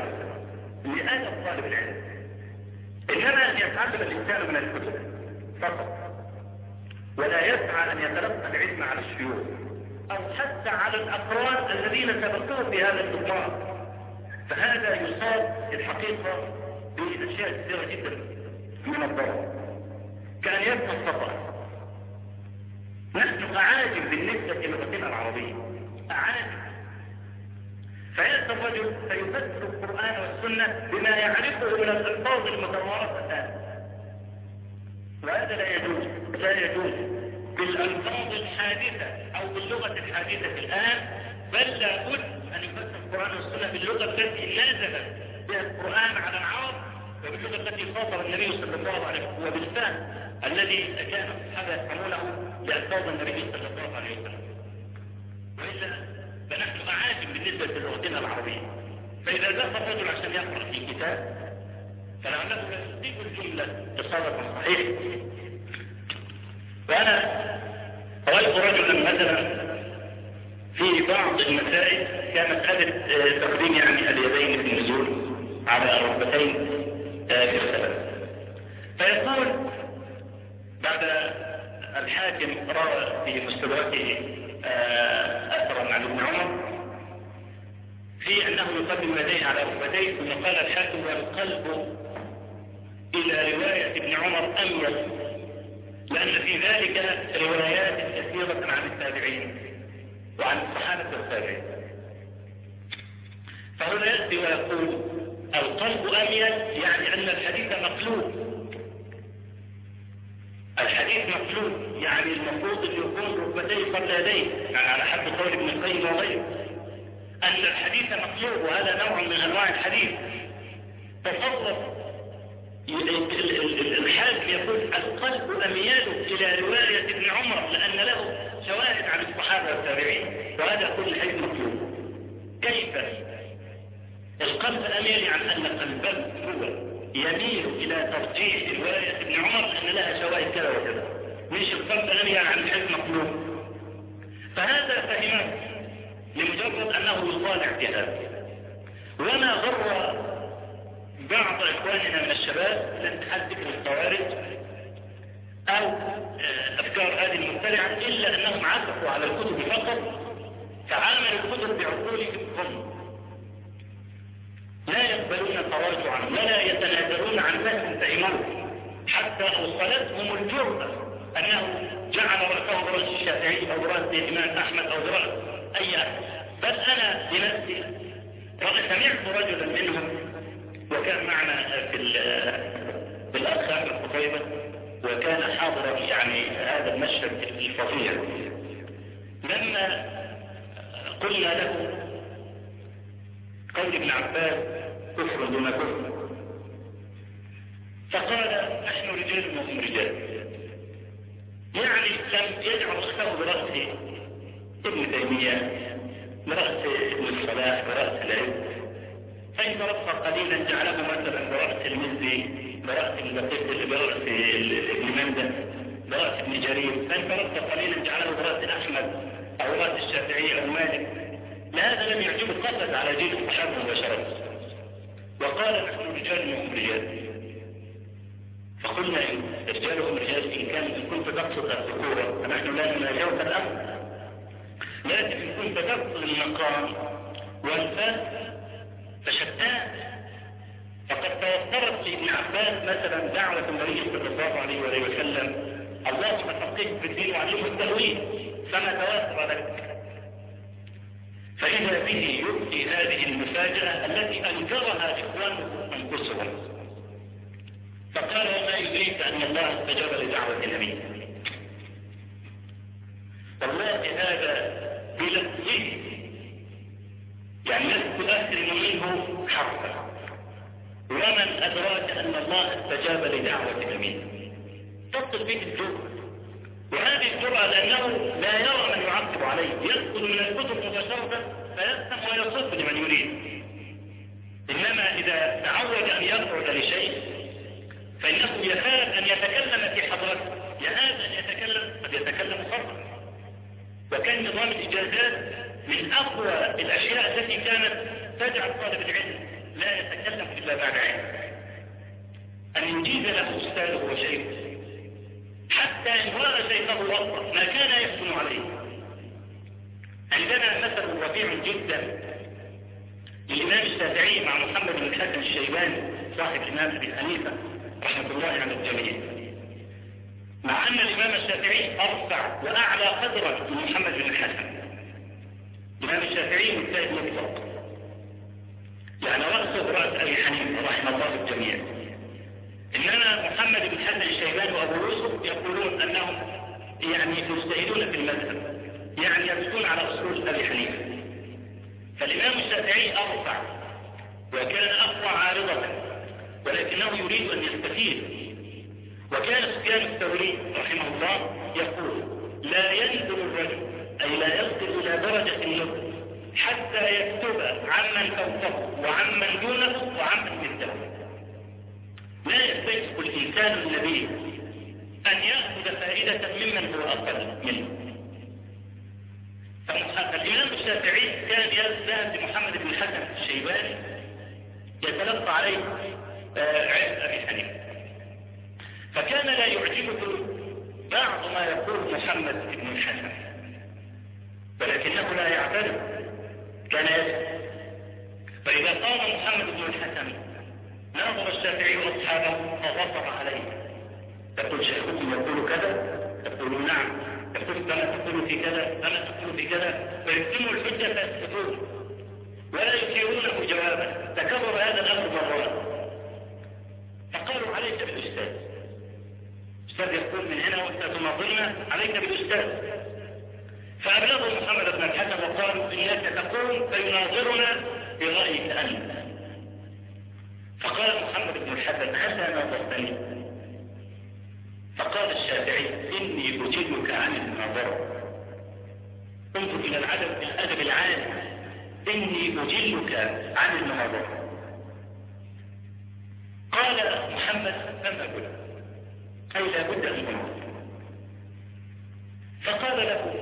لأدب طالب العلم. إنما أن يتعلم الإنسان من الكتب فقط ولا يسعى أن يتلقى العلم على الشيوخ أو حتى على الأقران الذين سبقوه في هذا الإطلاق فهذا يصاب الحقيقة بأشياء كثيرة جدا من الضرر. كأن يبنى الخطأ نحن أعاجم بالنسبة للغتنا العربية. أعاجم فيأتي الرجل فيفسر القرآن والسنة بما يعرفه من الألفاظ المتوارثة الآن. وهذا لا يجوز. لا يجوز. بالألفاظ الحادثة أو باللغة الحادثة الآن بل لابد أن يفسر القرآن والسنة باللغة التي نازل بها القرآن على العرب وباللغة التي خاطب النبي صلى الله عليه وسلم وبالفهم الذي كان الصحابة يفهمونه لألفاظ النبي صلى الله عليه وسلم. وإلا فنحن أعاجم بالنسبة للغتنا العربية. فإذا ذهب الرجل عشان يقرأ في كتاب فلعله يصيب الجملة إصابة صحيحة وأنا رأيت رجلا مثلا في بعض المسائل مسألة تقديم يعني اليدين في النزول على الركبتين في السبب فيقول بعد الحاكم روى في مستدركه أثرا عن ابن عمر في أنه يقدم يديه على ركبتيه ثم قال الحاكم والقلب إلى رواية ابن عمر أميز لأن في ذلك روايات كثيرة عن التابعين وعن الصحابة والتابعين فهنا يأتي ويقول القلب أميز يعني أن الحديث مقلوب. الحديث مقلوب يعني المفروض أن يكون ركبتيه قبل يديه يعني على حد قول ابن القيم وغيره. أن الحديث مقلوب وهذا نوع من أنواع الحديث. تصرف الحاكم يقول القلب أميال إلى رواية ابن عمر لأن له شواهد عن الصحابة والتابعين وهذا كل حديث مطلوب كيف؟ القلب أميال يعني أن قلبه هو يميل إلى ترجيح رواية ابن عمر لأن لها شواهد كذا وكذا. مش القلب أميال عن الحديث مطلوب فهذا فهمه لمجرد أنه يطالع في هذا وما غر بعض إخواننا من الشباب لاتحاد ذكر الخوارج أو أفكار هذه المبتدعة إلا أنهم عزفوا على الكتب فقط. فعاملوا الكتب بعقولهم. هم لا يقبلون التراجع ولا يتنازلون عن فهم فهموه حتى أوصلتهم الجرأة أنه جعل رأسه برأس الشافعي أو برأس الإمام أحمد أو برأس أي أحد. بل أنا بنفسي سمعت رجلا منهم وكان معنا في في الأخ أحمد قطيبة وكان حاضرا يعني هذا المشهد الفظيع لما قلنا له قول ابن عباس كفر دون كفر. فقال نحن رجال وهم رجال. يعني لم يجعل اخته برأس ابن تيمية برأس ابن الصلاح برأس العلم فإن ترفق قليلا جعله مثلا برأس المزي برأس اللطيف برأس ابن مندة برأس ابن جرير. فإن ترفق قليلا جعله برأس أحمد أو رأس الشافعي أو مالك. لهذا لم يعجبه قصد على جيل الصحابة مباشرة. وقال نحن رجال رجال فقلنا رجال وهم رجال إن كان إن كنت تقصد الذكورة فنحن لا نناجوك الأمر. لكن إن كنت تقصد المقام والفهم فشتان. فقد توفرت لابن عباس مثلا دعوة النبي صلى الله عليه وآله وسلم اللهم فقهه في الدين وعلمه التأويل فما توفر لك. فإذا به يؤتي هذه المفاجأة التي أنكرها إخوانه أنفسهم. فقال وما يدريك أن الله استجاب لدعوة النبي. والله هذا بلفظه يعني لست أسلم منه حرفا. ومن أدراك أن الله استجاب لدعوة الأمين تصل به الجرأة وهذه الجرأة لأنه لا يرى من يعقب عليه. يدخل من الكتب مباشرة فيسمع ويصد لمن يريد. إنما إذا تعود أن يقعد لشيء فإنه يخاف أن يتكلم في حضرته. يهاب أن يتكلم قد يتكلم خطأ وكان نظام الإجازات من أقوى الأشياء التي كانت تجعل طالب العلم. لا يتكلم إلا بعد علم. أن يجيز له أستاذه وشيخه. حتى رأى شيخه وقت ما كان يحسن عليه. عندنا مثل رفيع جدا للإمام الشافعي مع محمد بن الحسن الشيباني صاحب الإمام أبي حنيفة رحمة الله على الجميع. مع أن الإمام الشافعي أرفع وأعلى قدرا من محمد بن الحسن. الإمام الشافعي مجتهد مطلق. يعني رأسه رأس أبي حنيفة رحمة الله الجميع. إنما محمد بن حسن الشيباني وأبو يوسف يقولون أنهم يعني مجتهدون في المذهب يعني يمسكون على أصول أبي حنيفة. فالإمام الشافعي أرفع وكان أقوى عارضة ولكنه يريد أن يستفيد. وكان سفيان الثوري رحمه الله يقول لا ينزل الرجل أي لا يصل إلى درجة النطق حتى يكتب عمن فوقه وعمن دونه وعمن مثله لا يستيقظ الإنسان النبي أن يأخذ فائدة ممن هو أقل منه. فالإمام الشافعي كان يذهب لمحمد بن الحسن الشيباني يتلقى عليه علم أبي حنيفة. فكان لا يعجبه بعض ما يقول محمد بن الحسن ولكنه لا يعترف كان يسأل فإذا قام محمد بن الحسن ناظر الشافعي واصحابه فغفر عليه. يقول شيخكم يقول كذا؟ يقول نعم. يقول كما تقول في كذا كما تقول في كذا. فيكتموا الحجة فيسكتون ولا يثيرونه جوابا. تكرر هذا الأمر مرات فقالوا عليك بالأستاذ. أستاذ يقول من هنا وأنت تناظرنا عليك بالأستاذ. فأبلغوا محمد بن الحسن وقالوا إنك تقوم فيناظرنا برأيك أنت. فقال محمد بن الحسن هذا ناظرتني فقال الشافعي إني أجيبك عن المناظرة انظر إلى العدد الأدب العام. إني أجلك عن المناظرة قال محمد لم أقل أي لا بد أن أقول فقال له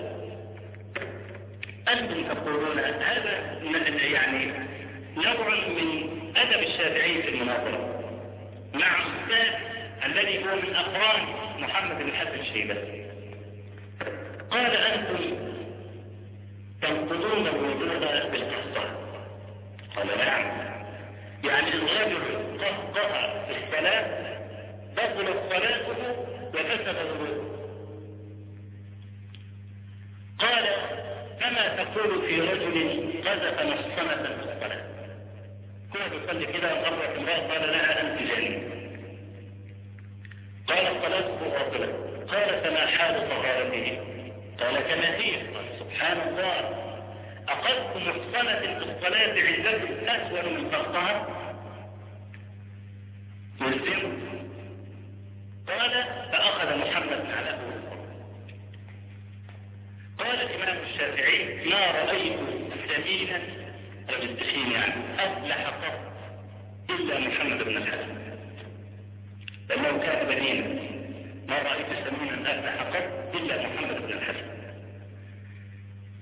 أنتم تقولون هذا يعني نوع من أدب الشافعي في المناظرة مع أستاذ الذي هو من أقران محمد بن حسن الشيباني قال أنتم تنقضون الوضوء بالقصة. قال نعم. يعني الرجل قصها في الصلاة بطلت صلاته وفسد الوضوء قال كما تقول في رجل قذف محصنة في الصلاة؟ كنا بيصلي كده مرة امرأة قال لها أنت جنين قال صلاته باطلة قال فما حال طهارته؟ قال كما هي. سبحان الله. أخذت محصنة في الصلاة عزة أسود من فرقها مسلم قال فأخذ محمد على أول قال الإمام الشافعي ما رأيت سبيلا وبالدخين يعني أفلح قط إلا محمد بن الحسن. لأنه كان بدينا ما رأيت سمينا أفلح قط إلا محمد بن الحسن.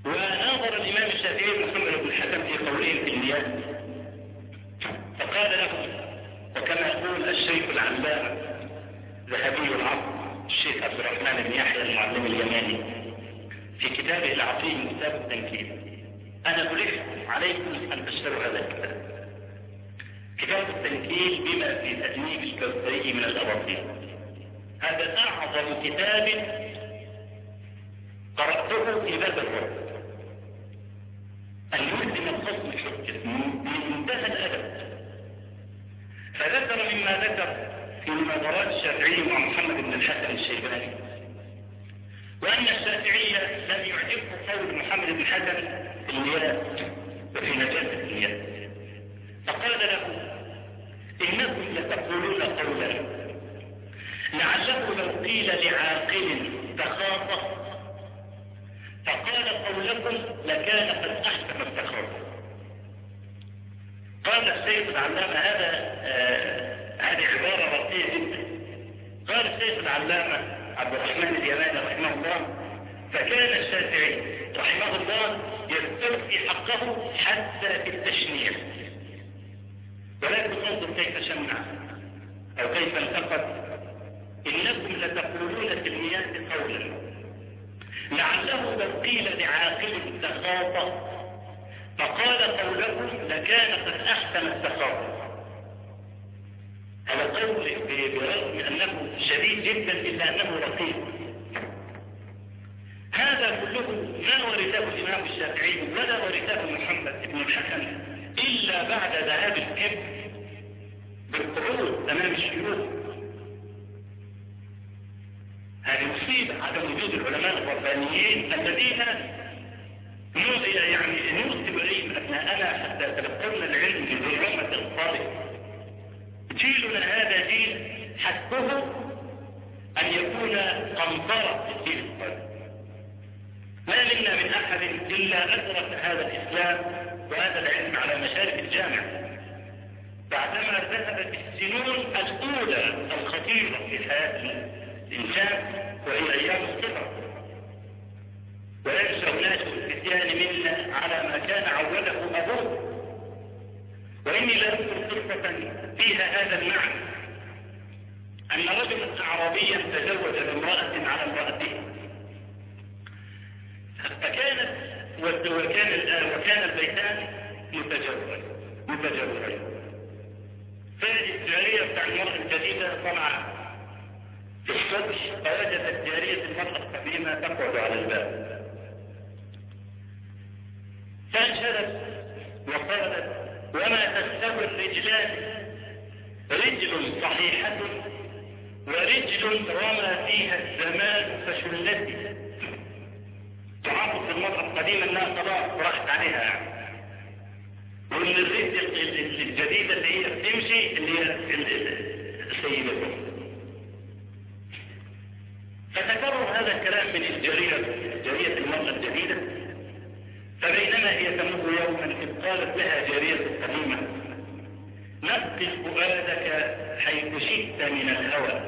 وناظر الإمام الشافعي محمد بن الحسن في قوله في المياه فقال له وكما يقول الشيخ العلامة ذهبي العصر الشيخ عبد الرحمن بن يحيى المعلم اليماني في كتابه العظيم كتاب التنكيل أنا ألف عليكم أن تشتروا هذا الكتاب. كتاب التنكيل بما في تجنيب الكوثري من الأباطيل. هذا أعظم كتاب قرأته في باب الرب. أن يلزم الخصم الحجة بمنتهى الأدب. فذكر مما ذكر في مناظرات الشافعي مع محمد بن الحسن الشيباني. وأن الشافعي لم يعجبه قول محمد بن حسن وفي نجاسة المياه فقال له إنكم لتقولون قولا. لعله لو قيل لعاقل تخاطى فقال قولكم لكان قد أحسن التخاطى قال السيد العلامة هذا آه هذه عبارة رقية جدا. قال الشيخ العلامة عبد الرحمن اليماني رحمه الله فكان الشافعي رحمه الله يستوفي حقه حتى في التشنيع. ولكن انظر كيف شنع أو كيف انتقد إنكم لتقولون في المياه قولا. لعله لو قيل لعاقل تخاطى فقال قوله لكان قد أحسن التخاطى هذا قول برغم أنه شديد جدا إلا أنه رقيق. هذا كله ما ورثه الإمام الشافعي ولا ورثه محمد بن الحسن إلا بعد ذهاب الكبر بالقعود أمام الشيوخ. هذه مصيبة عدم وجود العلماء الربانيين الذين يعني نوصب إليهم ابناءنا حتى يتلقون العلم بالعلمة الصالح جيلنا هذا جيل حسبه أن يكون قنطرة في الدين الصالح منا من أحد إلا ادرك هذا الإسلام وهذا العلم على مشارف الجامعة بعدما ذهبت السنون الأولى الخطيرة في حياة الإنسان وهي أيام الصغر وينشا الناس الفتيان منا على ما كان عوده أبوه. وإني لا أذكر قصة فيها هذا المعنى. أن رجلا اعرابيا تزوج بامرأة على امرأته. فكانت وكان وكان البيتان متجوز متجوزين فالجارية بتاع المرأة الجديدة طلع في الصبح فوجدت جارية المرأة القديمة تقعد على الباب. فانشدت وقالت وما تستوي الرجلان. رجل صحيحة ورجل رمى فيها الزمان فشلتي تعرف المرأة القديمة انها خلاص راحت عليها. يعني وان الرجل الجديدة اللي هي بتمشي اللي هي السيدة فتكرر هذا الكلام من الجريرة جريرة المرأة الجديدة فبينما هي تمر يوما إذ قالت لها جارية قديمة نقل فؤادك حيث شئت من الهوى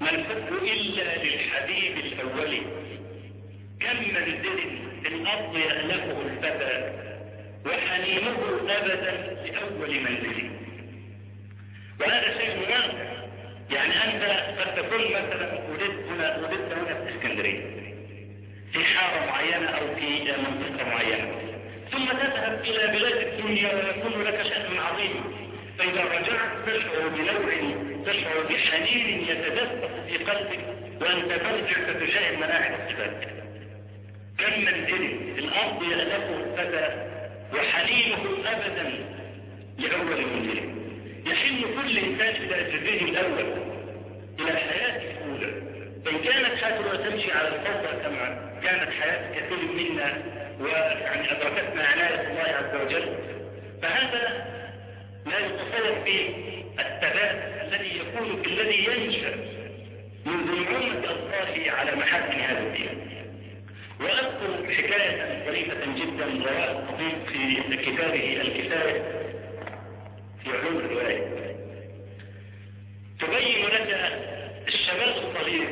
ما الحب إلا للحبيب الأول كم منزل في الأرض يألفه الفتى وحنينه أبدا لأول منزل وهذا شيء مناسب يعني أنت قد تكون مثلا ولدت هنا ولدت هنا في اسكندريه في حارة معينة أو في منطقة معينة ثم تذهب إلى بلاد الدنيا ويكون لك شأن عظيم فإذا رجعت تشعر بنوع تشعر بحنين يتدفق في قلبك وأنت ترجع فتشاهد مناعم الصفات كم منزل الأرض يألفه الفتى وحنينه أبدا لأول منزل يحن كل إنسان إلى جزئه الأول إلى حياته الأولى فإن كانت حياتنا تمشي على الفوضى كما كانت حياة كثير منا ويعني أدركتنا عناية الله عز وجل فهذا لا فيه الثبات الذي يكون في الذي ينشأ منذ نعومة أطفاله على محاسن هذا الدين. وأذكر حكاية ظريفة جدا رواها الطبيب في كتابه الكفاية في علوم الرواية. تبين لك الشباب الصغير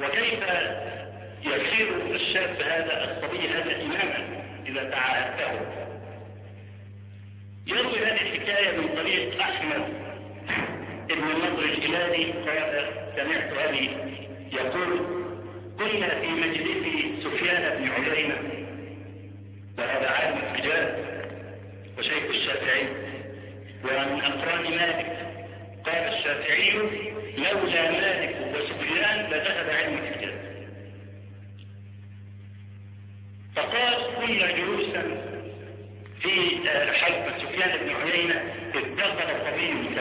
وكيف يصير الشاب هذا الصبي هذا إماما إذا تعاهدته. يروي هذه الحكاية من طريق أحمد ابن النضر الهلالي قال سمعت أبي يقول كنا في مجلس سفيان بن عيينة وهذا عالم الحجاز وشيخ الشافعي ومن أقران مالك قال الشافعي لولا مالك وسفيان لذهب علم الحجاز. فقال كنا جلوسا في حلقة سفيان بن عيينة اذ دخل صبي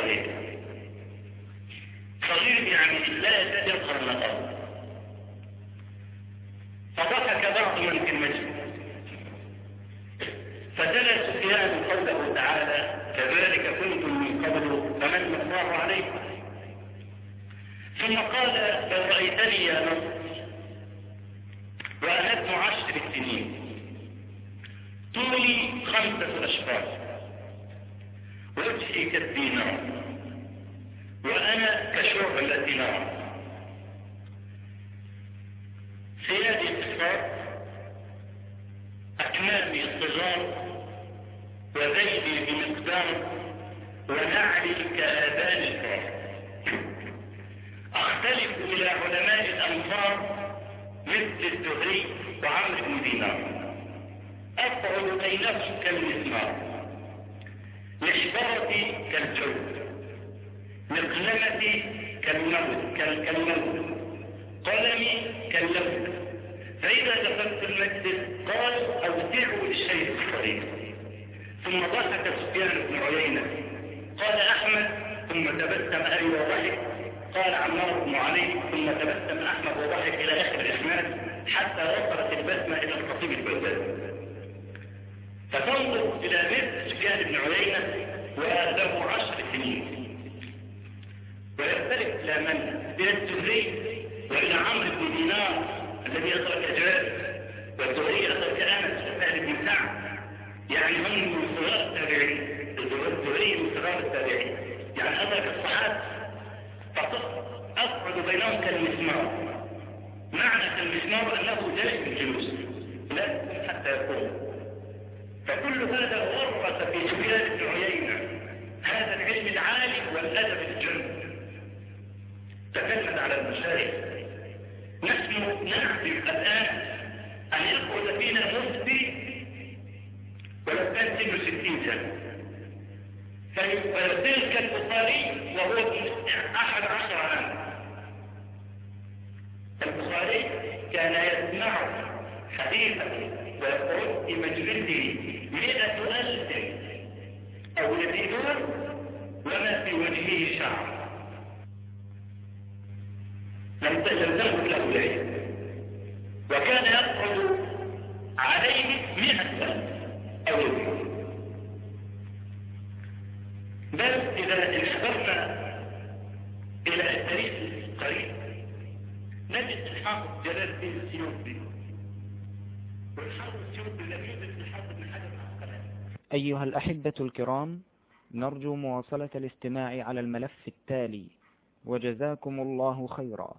صغير يعني لا يزال يظهر النقاب فضحك بعض من في المسجد. فتلا سفيان قوله تعالى كذلك كنتم من قبل فمن الله عليكم. ثم قال لو رأيتني يا نصر. وأنا ابن عشر سنين. طولي خمسة أشخاص. وجهي كالدينار. وأنا كشعلة نار ثيابي قصار أكمامي صغار وذيلي بمقدار ونعلي كآذان الفار أختلف إلى علماء الأمصار مثل الزهري وعمرو بن دينار. أفعل بينهم كالمسمار مشبرتي كالجود مقلمتي كالموت كالموت قلمي كاللوت فإذا دخلت المسجد قال أودعوا للشيخ الصغير. ثم ضحك سفيان بن عيينة. قال أحمد ثم تبسم أبي وضحك. قال عمار بن علي ثم تبسم أحمد وضحك إلى آخر الإسناد حتى وصلت البسمة إلى الخطيب البغدادي فتنظر إلى مثل سفيان بن عيينة وله عشر سنين. ويختلف إلى من؟ إلى الزهري وإلى عمرو بن دينار الذي أدرك جابر والزهري أدرك أنس وسهل بن سعد. يعني هم من صغار التابعين. الزهري من صغار التابعين. يعني أدرك الصحابة. فأصعد بينهم كالمسمار. معنى كالمسمار أنه جالس الجلوس. لا حتى يقوم. فكل هذا ورث في سفيان بن عيينة. هذا العلم العالي والأدب الجن تكلمت على المشايخ. نحن نعرف الآن أن يقعد فينا مفتي ولو سنة. ستين سنة فتلك البخاري وهو أحد عشر عام. البخاري كان يسمع حديثا ويقول في مجلسه. مئة ألف أو يزيدون وما في وجهه شعر. لم تملك له العلم وكان يقعد عليه مئة ألف أو يزيد بل إذا انحدرنا إلى التاريخ القريب نجد الحافظ جلال الدين السيوطي والحافظ السيوطي لم يوجد الحافظ بن حجر أيها الأحبة الكرام نرجو مواصلة الاستماع على الملف التالي. وجزاكم الله خيرا.